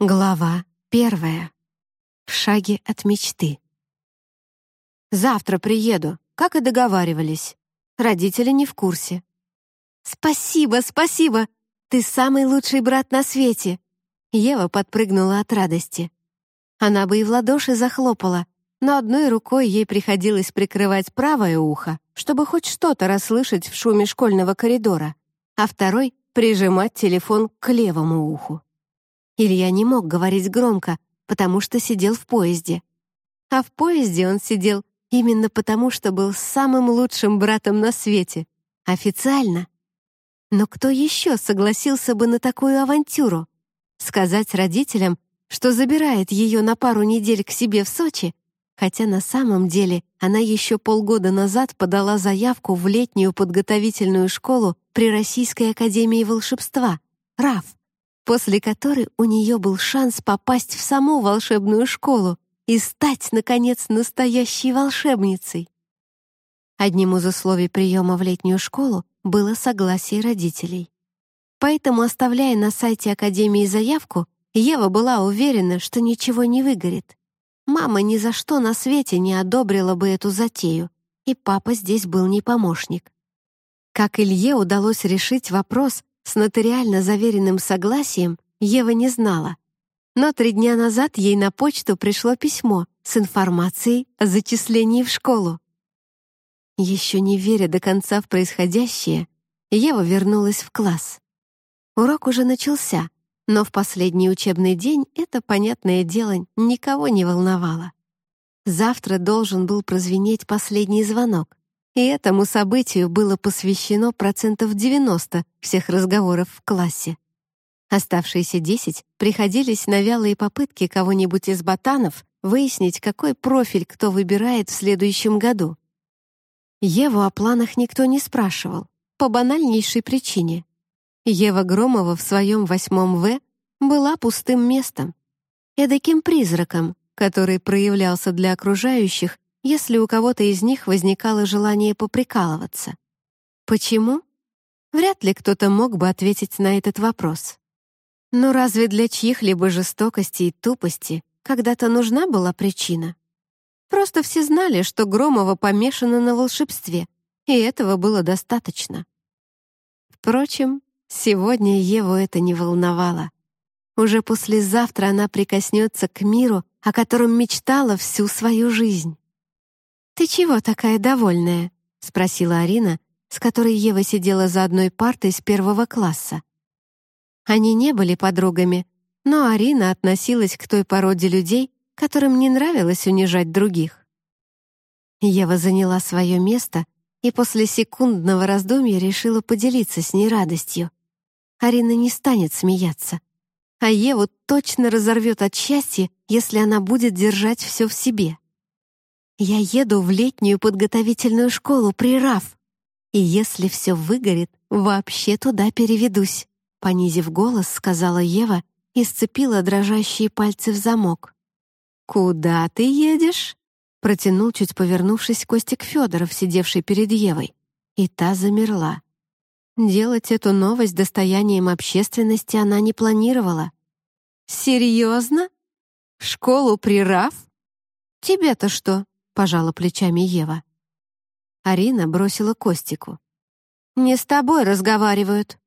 Глава первая. В шаге от мечты. «Завтра приеду, как и договаривались. Родители не в курсе». «Спасибо, спасибо! Ты самый лучший брат на свете!» Ева подпрыгнула от радости. Она бы и в ладоши захлопала, но одной рукой ей приходилось прикрывать правое ухо, чтобы хоть что-то расслышать в шуме школьного коридора, а второй — прижимать телефон к левому уху. Илья не мог говорить громко, потому что сидел в поезде. А в поезде он сидел именно потому, что был самым лучшим братом на свете. Официально. Но кто еще согласился бы на такую авантюру? Сказать родителям, что забирает ее на пару недель к себе в Сочи, хотя на самом деле она еще полгода назад подала заявку в летнюю подготовительную школу при Российской академии волшебства, РАФ после которой у нее был шанс попасть в саму волшебную школу и стать, наконец, настоящей волшебницей. Одним из условий приема в летнюю школу было согласие родителей. Поэтому, оставляя на сайте Академии заявку, Ева была уверена, что ничего не выгорит. Мама ни за что на свете не одобрила бы эту затею, и папа здесь был не помощник. Как Илье удалось решить вопрос с нотариально заверенным согласием Ева не знала. Но три дня назад ей на почту пришло письмо с информацией о зачислении в школу. Еще не веря до конца в происходящее, Ева вернулась в класс. Урок уже начался, но в последний учебный день это, понятное дело, никого не волновало. Завтра должен был прозвенеть последний звонок и этому событию было посвящено процентов 90 всех разговоров в классе. Оставшиеся 10 приходились на вялые попытки кого-нибудь из ботанов выяснить, какой профиль кто выбирает в следующем году. Еву о планах никто не спрашивал, по банальнейшей причине. Ева Громова в своем восьмом В была пустым местом, эдаким призраком, который проявлялся для окружающих если у кого-то из них возникало желание поприкалываться. Почему? Вряд ли кто-то мог бы ответить на этот вопрос. Но разве для чьих-либо жестокости и тупости когда-то нужна была причина? Просто все знали, что Громова помешана на волшебстве, и этого было достаточно. Впрочем, сегодня Еву это не волновало. Уже послезавтра она прикоснется к миру, о котором мечтала всю свою жизнь. «Ты чего такая довольная?» — спросила Арина, с которой Ева сидела за одной партой с первого класса. Они не были подругами, но Арина относилась к той породе людей, которым не нравилось унижать других. Ева заняла свое место и после секундного раздумья решила поделиться с ней радостью. Арина не станет смеяться, а Еву точно разорвет от счастья, если она будет держать все в себе. Я еду в летнюю подготовительную школу при РАФ. И если все выгорит, вообще туда переведусь», — понизив голос, сказала Ева и сцепила дрожащие пальцы в замок. «Куда ты едешь?» — протянул, чуть повернувшись, Костик Федоров, сидевший перед Евой. И та замерла. Делать эту новость достоянием общественности она не планировала. «Серьезно? Школу при РАФ? Тебе-то что?» Пожала плечами Ева. Арина бросила Костику. «Не с тобой разговаривают».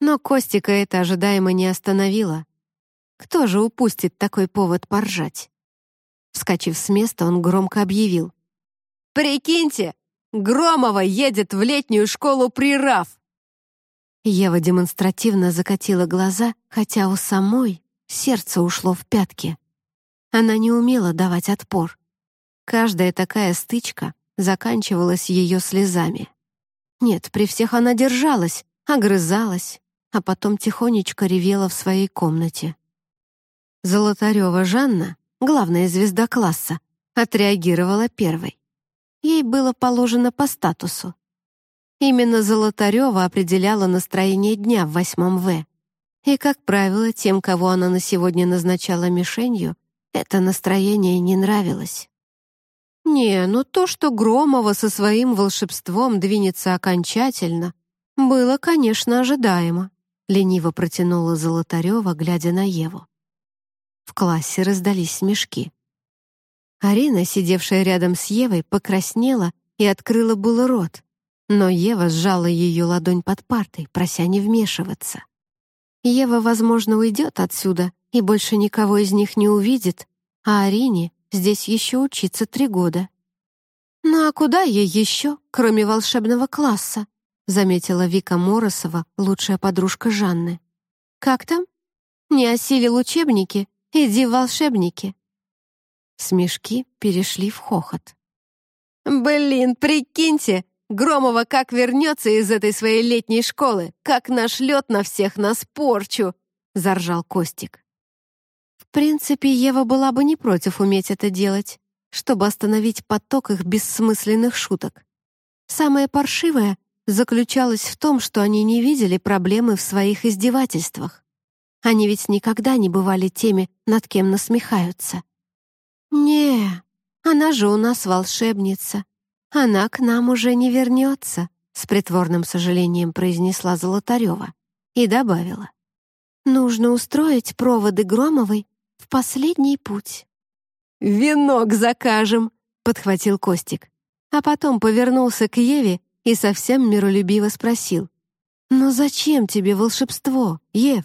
Но Костика это ожидаемо не остановило. Кто же упустит такой повод поржать? Вскочив с места, он громко объявил. «Прикиньте, Громова едет в летнюю школу при РАФ!» Ева демонстративно закатила глаза, хотя у самой сердце ушло в пятки. Она не умела давать отпор. Каждая такая стычка заканчивалась ее слезами. Нет, при всех она держалась, огрызалась, а потом тихонечко ревела в своей комнате. Золотарева Жанна, главная звезда класса, отреагировала первой. Ей было положено по статусу. Именно Золотарева определяла настроение дня в восьмом В. И, как правило, тем, кого она на сегодня назначала мишенью, это настроение не нравилось. Не, ну то, что Громова со своим волшебством двинется окончательно, было, конечно, ожидаемо. Лениво протянула Золотарева, глядя на Еву. В классе раздались смешки. Арина, сидевшая рядом с Евой, покраснела и открыла было рот, но Ева сжала ее ладонь под партой, прося не вмешиваться. Ева, возможно, уйдет отсюда и больше никого из них не увидит, а Арине здесь еще учиться три года. «Ну а куда ей еще, кроме волшебного класса?» заметила Вика Моросова, лучшая подружка Жанны. «Как там? Не осилил учебники? Иди в волшебники». Смешки перешли в хохот. «Блин, прикиньте, Громова как вернется из этой своей летней школы, как нашлет на всех нас порчу!» — заржал Костик. В принципе, Ева была бы не против уметь это делать, чтобы остановить поток их бессмысленных шуток. Самое паршивое заключалось в том, что они не видели проблемы в своих издевательствах. Они ведь никогда не бывали теми, над кем насмехаются. «Не, она же у нас волшебница. Она к нам уже не вернется», — с притворным сожалением произнесла Золотарева и добавила. «Нужно устроить проводы Громовой в последний путь». «Венок закажем», — подхватил Костик, а потом повернулся к Еве и совсем миролюбиво спросил. «Но зачем тебе волшебство, Ев?»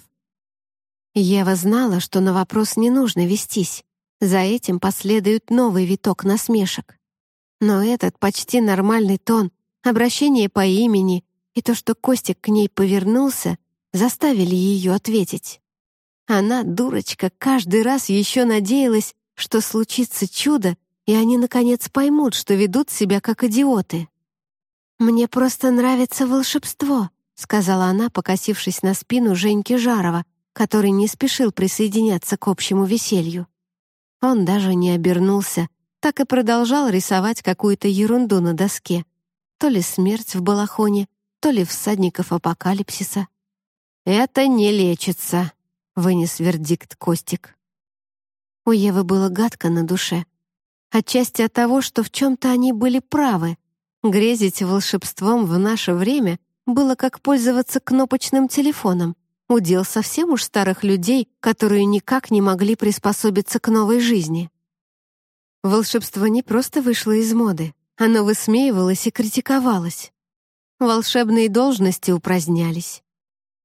Ева знала, что на вопрос не нужно вестись. За этим последует новый виток насмешек. Но этот почти нормальный тон, обращение по имени и то, что Костик к ней повернулся, заставили ее ответить. Она, дурочка, каждый раз еще надеялась, что случится чудо, и они, наконец, поймут, что ведут себя как идиоты. «Мне просто нравится волшебство», — сказала она, покосившись на спину Женьки Жарова, который не спешил присоединяться к общему веселью. Он даже не обернулся, так и продолжал рисовать какую-то ерунду на доске. То ли смерть в балахоне, то ли всадников апокалипсиса. «Это не лечится», — вынес вердикт Костик. У Евы было гадко на душе. Отчасти от того, что в чем-то они были правы — Грезить волшебством в наше время было как пользоваться кнопочным телефоном. Удел совсем уж старых людей, которые никак не могли приспособиться к новой жизни. Волшебство не просто вышло из моды, оно высмеивалось и критиковалось. Волшебные должности упразднялись.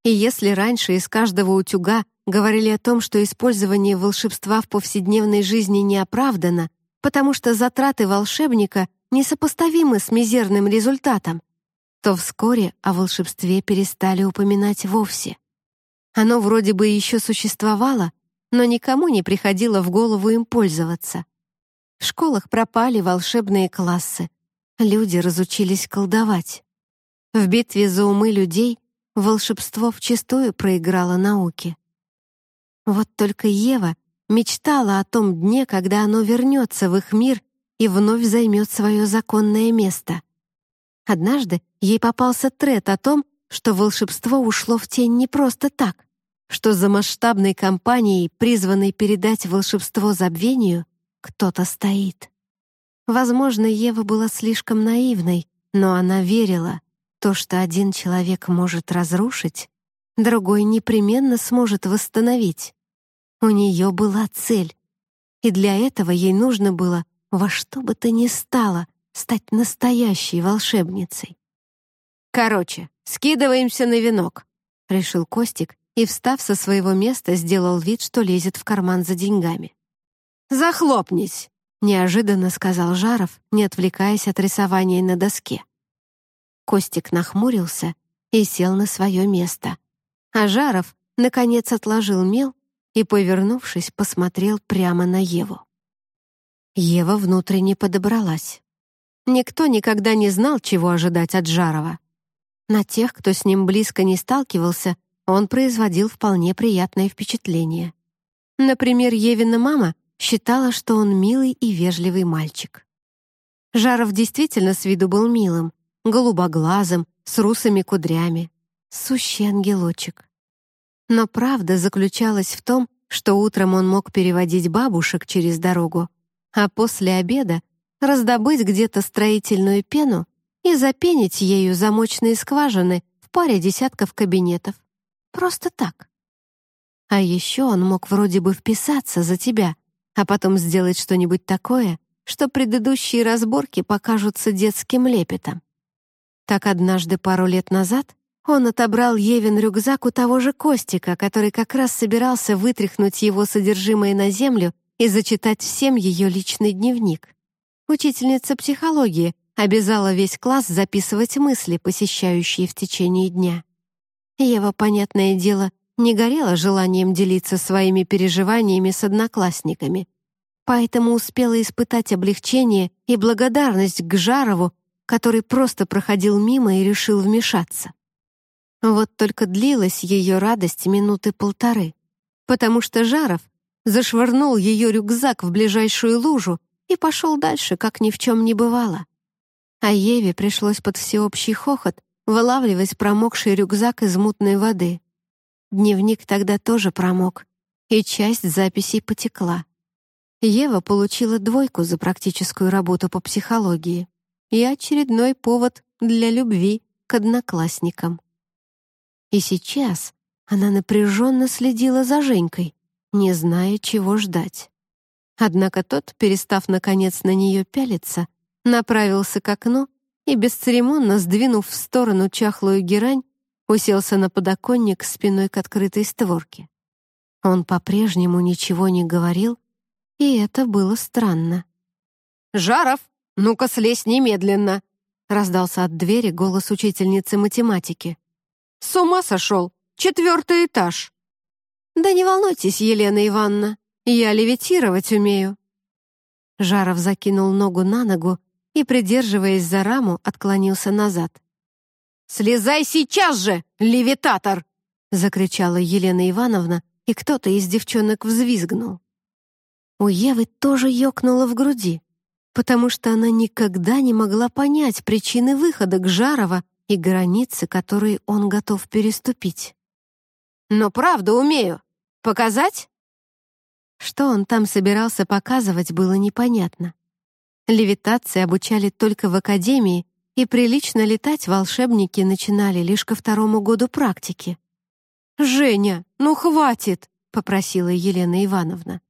И если раньше из каждого утюга говорили о том, что использование волшебства в повседневной жизни не оправдано, потому что затраты волшебника несопоставимы с мизерным результатом, то вскоре о волшебстве перестали упоминать вовсе. Оно вроде бы еще существовало, но никому не приходило в голову им пользоваться. В школах пропали волшебные классы, люди разучились колдовать. В битве за умы людей волшебство вчистую проиграло науке. Вот только Ева мечтала о том дне, когда оно вернется в их мир и вновь займет свое законное место. Однажды ей попался трет о том, что волшебство ушло в тень не просто так, что за масштабной кампанией, призванной передать волшебство забвению, кто-то стоит. Возможно, Ева была слишком наивной, но она верила, то, что один человек может разрушить, другой непременно сможет восстановить. У нее была цель, и для этого ей нужно было во что бы то ни стало стать настоящей волшебницей. «Короче, скидываемся на венок», — решил Костик и, встав со своего места, сделал вид, что лезет в карман за деньгами. «Захлопнись!» — неожиданно сказал Жаров, не отвлекаясь от рисования на доске. Костик нахмурился и сел на свое место. А Жаров, наконец, отложил мел и, повернувшись, посмотрел прямо на Еву. Ева внутренне подобралась. Никто никогда не знал, чего ожидать от Жарова. На тех, кто с ним близко не сталкивался, он производил вполне приятное впечатление. Например, Евина мама считала, что он милый и вежливый мальчик. Жаров действительно с виду был милым, голубоглазым, с русыми кудрями. Сущий ангелочек. Но правда заключалась в том, что утром он мог переводить бабушек через дорогу, а после обеда раздобыть где-то строительную пену и запенить ею замочные скважины в паре десятков кабинетов. Просто так. А еще он мог вроде бы вписаться за тебя, а потом сделать что-нибудь такое, что предыдущие разборки покажутся детским лепетом. Так однажды пару лет назад он отобрал Евин рюкзак у того же Костика, который как раз собирался вытряхнуть его содержимое на землю и зачитать всем ее личный дневник. Учительница психологии обязала весь класс записывать мысли, посещающие в течение дня. Ева, понятное дело, не горела желанием делиться своими переживаниями с одноклассниками, поэтому успела испытать облегчение и благодарность к Жарову, который просто проходил мимо и решил вмешаться. Вот только длилась ее радость минуты полторы, потому что Жаров зашвырнул ее рюкзак в ближайшую лужу и пошел дальше, как ни в чем не бывало. А Еве пришлось под всеобщий хохот вылавливать промокший рюкзак из мутной воды. Дневник тогда тоже промок, и часть записей потекла. Ева получила двойку за практическую работу по психологии и очередной повод для любви к одноклассникам. И сейчас она напряженно следила за Женькой, не зная, чего ждать. Однако тот, перестав наконец на нее пялиться, направился к окну и, бесцеремонно сдвинув в сторону чахлую герань, уселся на подоконник спиной к открытой створке. Он по-прежнему ничего не говорил, и это было странно. «Жаров, ну-ка слезь немедленно!» раздался от двери голос учительницы математики. С ума сошел! Четвертый этаж!» «Да не волнуйтесь, Елена Ивановна, я левитировать умею». Жаров закинул ногу на ногу и, придерживаясь за раму, отклонился назад. «Слезай сейчас же, левитатор!» — закричала Елена Ивановна, и кто-то из девчонок взвизгнул. У Евы тоже ёкнуло в груди, потому что она никогда не могла понять причины выхода к Жарова и границы, которые он готов переступить. «Но правда умею. Показать?» Что он там собирался показывать, было непонятно. Левитации обучали только в академии, и прилично летать волшебники начинали лишь ко второму году практики. «Женя, ну хватит!» — попросила Елена Ивановна.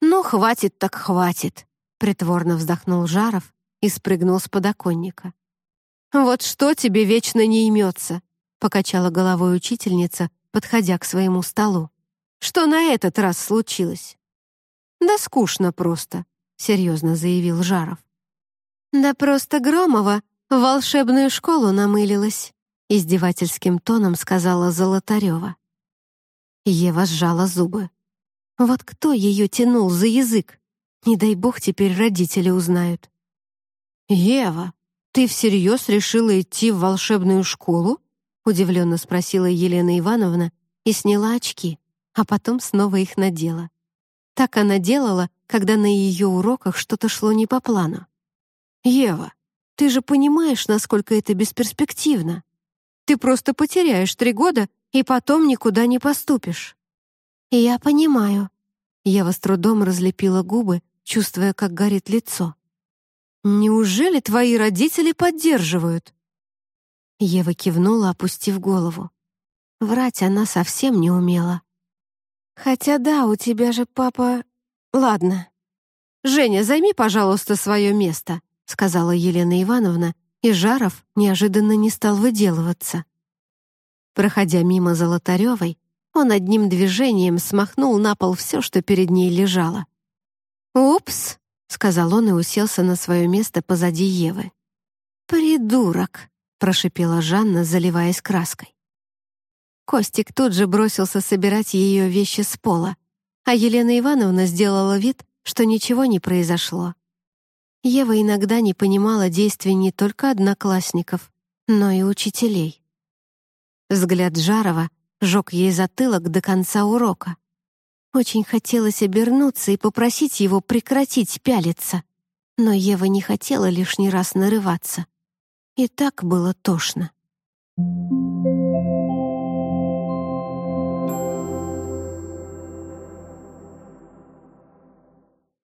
«Ну, хватит так хватит!» — притворно вздохнул Жаров и спрыгнул с подоконника. «Вот что тебе вечно не имется?» — покачала головой учительница, подходя к своему столу. «Что на этот раз случилось?» «Да скучно просто», — серьезно заявил Жаров. «Да просто Громова в волшебную школу намылилась», — издевательским тоном сказала Золотарева. Ева сжала зубы. Вот кто ее тянул за язык? Не дай бог теперь родители узнают. «Ева, «Ты всерьез решила идти в волшебную школу?» — удивленно спросила Елена Ивановна и сняла очки, а потом снова их надела. Так она делала, когда на ее уроках что-то шло не по плану. «Ева, ты же понимаешь, насколько это бесперспективно. Ты просто потеряешь три года и потом никуда не поступишь». «Я понимаю». Ева с трудом разлепила губы, чувствуя, как горит лицо. «Неужели твои родители поддерживают?» Ева кивнула, опустив голову. Врать она совсем не умела. «Хотя да, у тебя же папа... Ладно. Женя, займи, пожалуйста, свое место», — сказала Елена Ивановна, и Жаров неожиданно не стал выделываться. Проходя мимо Золотаревой, он одним движением смахнул на пол все, что перед ней лежало. «Упс!» — сказал он и уселся на свое место позади Евы. «Придурок!» — прошипела Жанна, заливаясь краской. Костик тут же бросился собирать ее вещи с пола, а Елена Ивановна сделала вид, что ничего не произошло. Ева иногда не понимала действий не только одноклассников, но и учителей. Взгляд Жарова жег ей затылок до конца урока. Очень хотелось обернуться и попросить его прекратить пялиться. Но Ева не хотела лишний раз нарываться. И так было тошно. Thank you.